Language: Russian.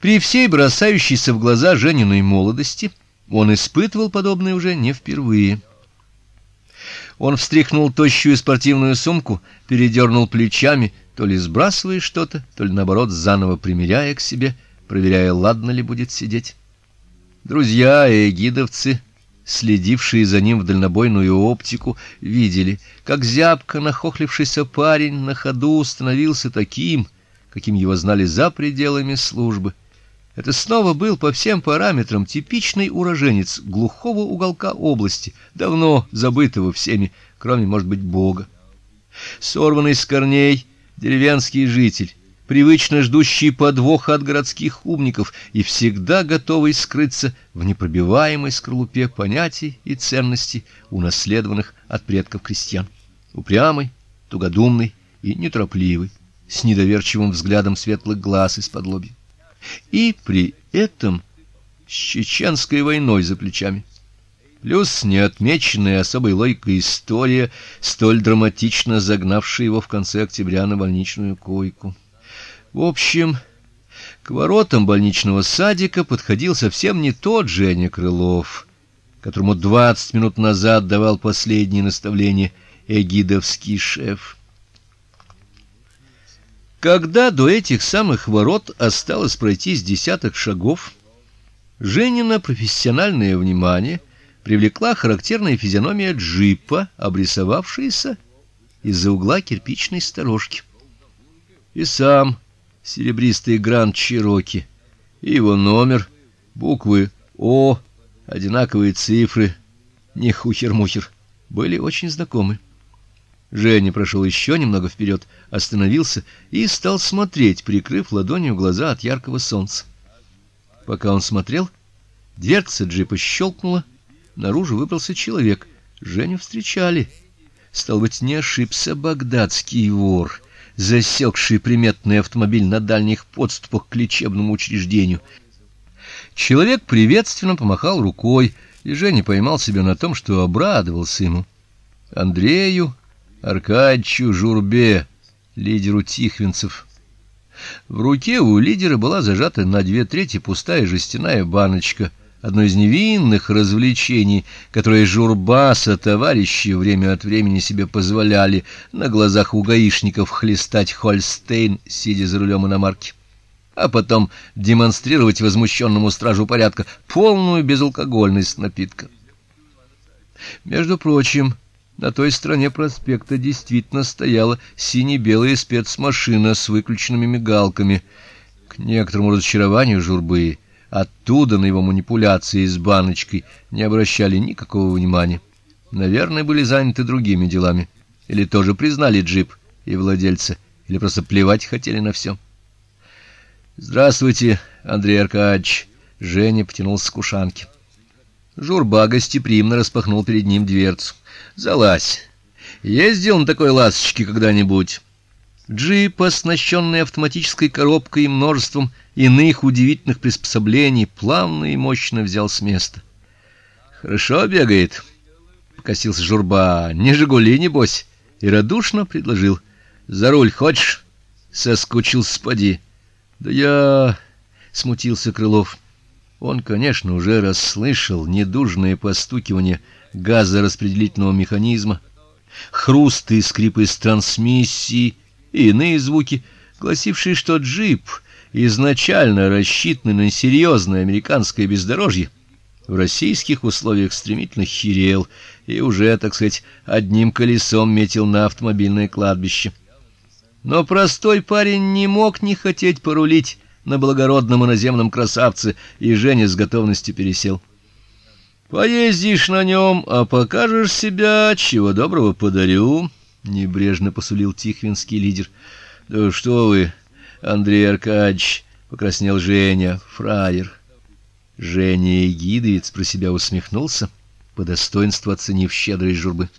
При всей бросающейся в глаза Жениной молодости он испытывал подобное уже не впервые. Он встряхнул тощую спортивную сумку, передернул плечами, то ли сбрасывая что-то, то ли наоборот заново примеряя к себе, проверяя, ладно ли будет сидеть. Друзья и эгидовцы, следившие за ним в дальнобойную оптику, видели, как зябко нахохлившийся парень на ходу становился таким, каким его знали за пределами службы. Это снова был по всем параметрам типичный уроженец глухого уголка области, давно забытого всеми, кроме, может быть, Бога. Сорванный с корней деревенский житель, привычно ждущий подвоха от городских умников и всегда готовый скрыться в непробиваемой скорлупе понятий и ценностей, унаследованных от предков крестьян. Упрямый, тугодумный и неторопливый, с недоверчивым взглядом светлых глаз из-под лобья. И при этом с чеченской войной за плечами. Плюс неотмеченная особой логикой история, столь драматично загнавшая его в конце октября на больничную койку. В общем, к воротам больничного садика подходил совсем не тот Женя Крылов, которому двадцать минут назад давал последние наставления эгидовский шеф. Когда до этих самых ворот осталось пройти с десяток шагов, Женина профессиональное внимание привлекла характерная физиономия джипа, обрисовавшаяся из-за угла кирпичной сторожки. И сам серебристый грант Чироки, и его номер, буквы О, одинаковые цифры, не хухер-мухер, были очень знакомы. Женя прошел еще немного вперед, остановился и стал смотреть, прикрыв ладонью глаза от яркого солнца. Пока он смотрел, дверца джипа щелкнула, наружу выбрался человек. Женю встречали. Стал быть, не ошибся багдадский вор, засекший приметный автомобиль на дальних подступах к лечебному учреждению. Человек приветственно помахал рукой, и Женя поймал себя на том, что обрадовался ему. Андрею Аркадьевичу Журбе, лидеру тихвинцев. В руке у лидера была зажата на две трети пустая жестяная баночка, одно из невинных развлечений, которые Журбаса товарищи время от времени себе позволяли на глазах у гаишников хлестать Хольстейн, сидя за рулем иномарки, а потом демонстрировать возмущенному стражу порядка полную безалкогольность напитка. Между прочим, на той стороне проспекта действительно стояла сине-белая спецмашина с выключенными мигалками. К некоторому разочарованию Журбы оттуда на его манипуляции с баночкой не обращали никакого внимания. Наверное, были заняты другими делами. Или тоже признали джип и владельца, или просто плевать хотели на все. Здравствуйте, Андрей Аркадьевич. Женя потянулся к ушанке. Журба гостеприимно распахнул перед ним дверцу. Залазь. Ездил на такой ласточке когда-нибудь? Джип, оснащенный автоматической коробкой и множеством иных удивительных приспособлений, плавно и мощно взял с места. Хорошо бегает. Покосился Журба. Не Жигули, небось. И радушно предложил. За руль хочешь? Соскучился, поди. Да я... Смутился Крылов. Он, конечно, уже расслышал недужное постукивание газораспределительного механизма, хруст и скрип из трансмиссии и иные звуки, гласившие, что джип, изначально рассчитанный на серьезное американское бездорожье, в российских условиях стремительно хирел и уже, так сказать, одним колесом метил на автомобильное кладбище. Но простой парень не мог не хотеть порулить на благородном иноземном красавце, и Женя с готовностью пересел. Поездишь на нем, а покажешь себя, чего доброго подарю, небрежно посулил тихвинский лидер. Да что вы, Андрей Аркадьевич, покраснел Женя, фраер. Женя и гидовец про себя усмехнулся, по достоинству оценив щедрость журбы.